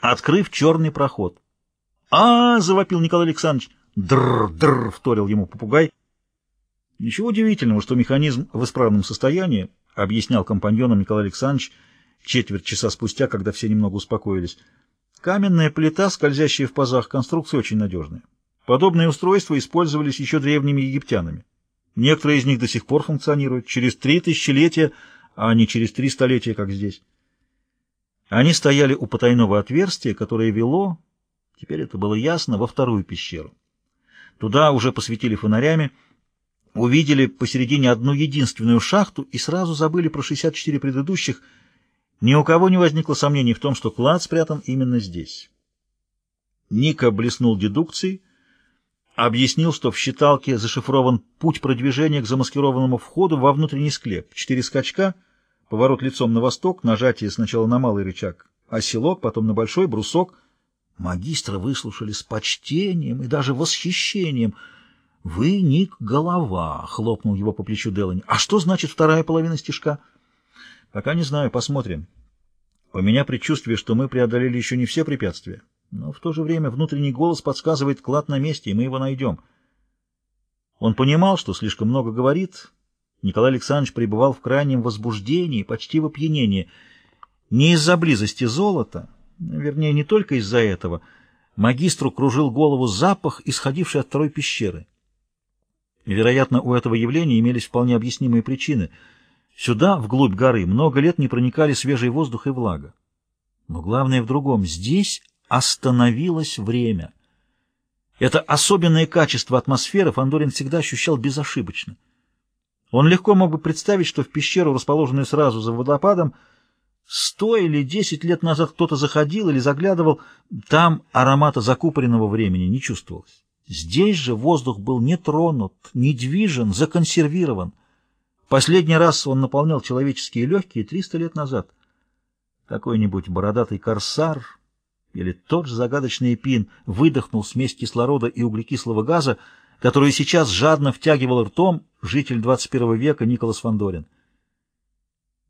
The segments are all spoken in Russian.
открыв черный проход. а, -а, -а завопил Николай Александрович. «Др-др!» — вторил ему попугай. Ничего удивительного, что механизм в исправном состоянии, объяснял компаньонам Николай Александрович четверть часа спустя, когда все немного успокоились. Каменная плита, скользящая в пазах, конструкция очень надежная. Подобные устройства использовались еще древними египтянами. Некоторые из них до сих пор функционируют через три тысячелетия, а не через три столетия, как здесь. Они стояли у потайного отверстия, которое вело, теперь это было ясно, во вторую пещеру. Туда уже посветили фонарями, увидели посередине одну единственную шахту и сразу забыли про 64 предыдущих. Ни у кого не возникло сомнений в том, что клад спрятан именно здесь. Ника блеснул дедукцией, объяснил, что в считалке зашифрован путь продвижения к замаскированному входу во внутренний склеп. Четыре скачка, поворот лицом на восток, нажатие сначала на малый рычаг, оселок, потом на большой, брусок — Магистра выслушали с почтением и даже восхищением. — Вы, Ник, голова, — хлопнул его по плечу Делани. — А что значит вторая половина стишка? — Пока не знаю, посмотрим. У меня предчувствие, что мы преодолели еще не все препятствия, но в то же время внутренний голос подсказывает клад на месте, и мы его найдем. Он понимал, что слишком много говорит. Николай Александрович пребывал в крайнем возбуждении, почти в опьянении. Не из-за близости золота вернее, не только из-за этого, магистру кружил голову запах, исходивший от второй пещеры. Вероятно, у этого явления имелись вполне объяснимые причины. Сюда, вглубь горы, много лет не проникали свежий воздух и влага. Но главное в другом. Здесь остановилось время. Это особенное качество атмосферы Фандорин всегда ощущал безошибочно. Он легко мог бы представить, что в пещеру, расположенную сразу за водопадом, Сто или десять лет назад кто-то заходил или заглядывал, там аромата закупоренного времени не чувствовалось. Здесь же воздух был не тронут, не движен, законсервирован. Последний раз он наполнял человеческие легкие триста лет назад. Какой-нибудь бородатый корсар или тот же загадочный эпин выдохнул смесь кислорода и углекислого газа, которую сейчас жадно втягивал ртом житель 21 века Николас Фандорин.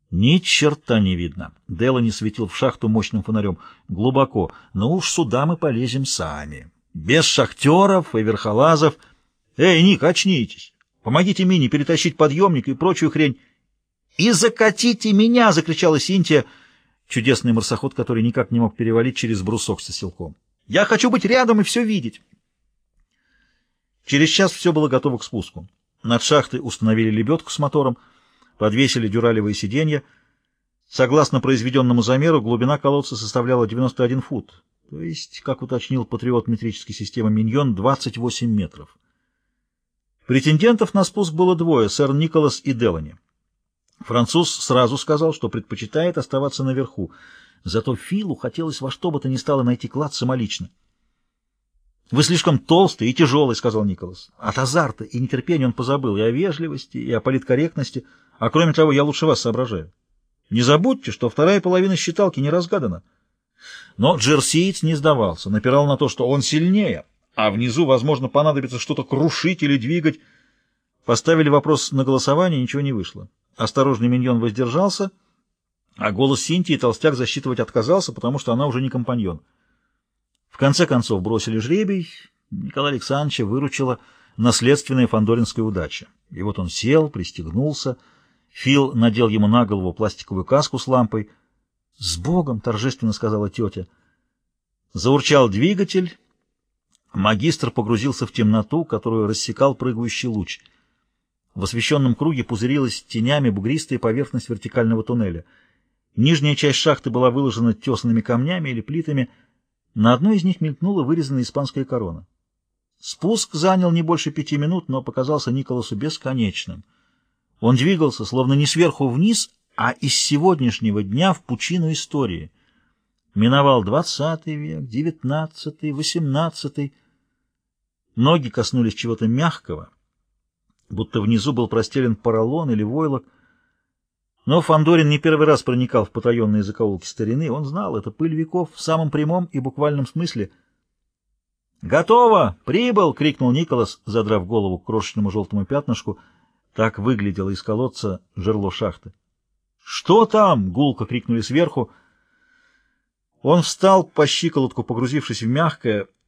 Ни черта не видно. Делани светил в шахту мощным фонарем. Глубоко. Но уж сюда мы полезем сами. Без шахтеров и верхолазов. Эй, Ник, очнитесь. Помогите Мине перетащить подъемник и прочую хрень. «И закатите меня!» — закричала Синтия, чудесный марсоход, который никак не мог перевалить через брусок со силком. «Я хочу быть рядом и все видеть!» Через час все было готово к спуску. Над шахтой установили лебедку с мотором — подвесили дюралевые сиденья. Согласно произведенному замеру, глубина колодца составляла 91 фут, то есть, как уточнил патриот метрической системы «Миньон», 28 метров. Претендентов на спуск было двое — сэр Николас и Делани. Француз сразу сказал, что предпочитает оставаться наверху, зато Филу хотелось во что бы то ни стало найти клад самолично. «Вы слишком толстый и тяжелый», — сказал Николас. От азарта и нетерпения он позабыл и о вежливости, и о политкорректности — а кроме того, я лучше вас соображаю. Не забудьте, что вторая половина считалки не разгадана. Но джерсиец не сдавался, напирал на то, что он сильнее, а внизу, возможно, понадобится что-то крушить или двигать. Поставили вопрос на голосование, ничего не вышло. Осторожный миньон воздержался, а голос Синтии толстяк засчитывать отказался, потому что она уже не компаньон. В конце концов бросили жребий, Николай Александровича выручила наследственная фандоринская удача. И вот он сел, пристегнулся, Фил надел ему на голову пластиковую каску с лампой. «С Богом!» — торжественно сказала тетя. Заурчал двигатель. Магистр погрузился в темноту, которую рассекал прыгающий луч. В освещенном круге пузырилась тенями бугристая поверхность вертикального туннеля. Нижняя часть шахты была выложена тесанными камнями или плитами. На одной из них мелькнула вырезанная испанская корона. Спуск занял не больше пяти минут, но показался Николасу бесконечным — он двигался, словно не сверху вниз, а из сегодняшнего дня в пучину истории. Миновал двадцатый век, девятнадцатый, восемнадцатый. Ноги коснулись чего-то мягкого, будто внизу был простелен поролон или войлок. Но Фандорин не первый раз проникал в потаенные закоулки старины. Он знал, это пыль веков в самом прямом и буквальном смысле. «Готово! Прибыл!» — крикнул Николас, задрав голову к крошечному желтому пятнышку — так выглядело из колодца жерло шахты. «Что там?» — гулко крикнули сверху. Он встал по щиколотку, погрузившись в мягкое,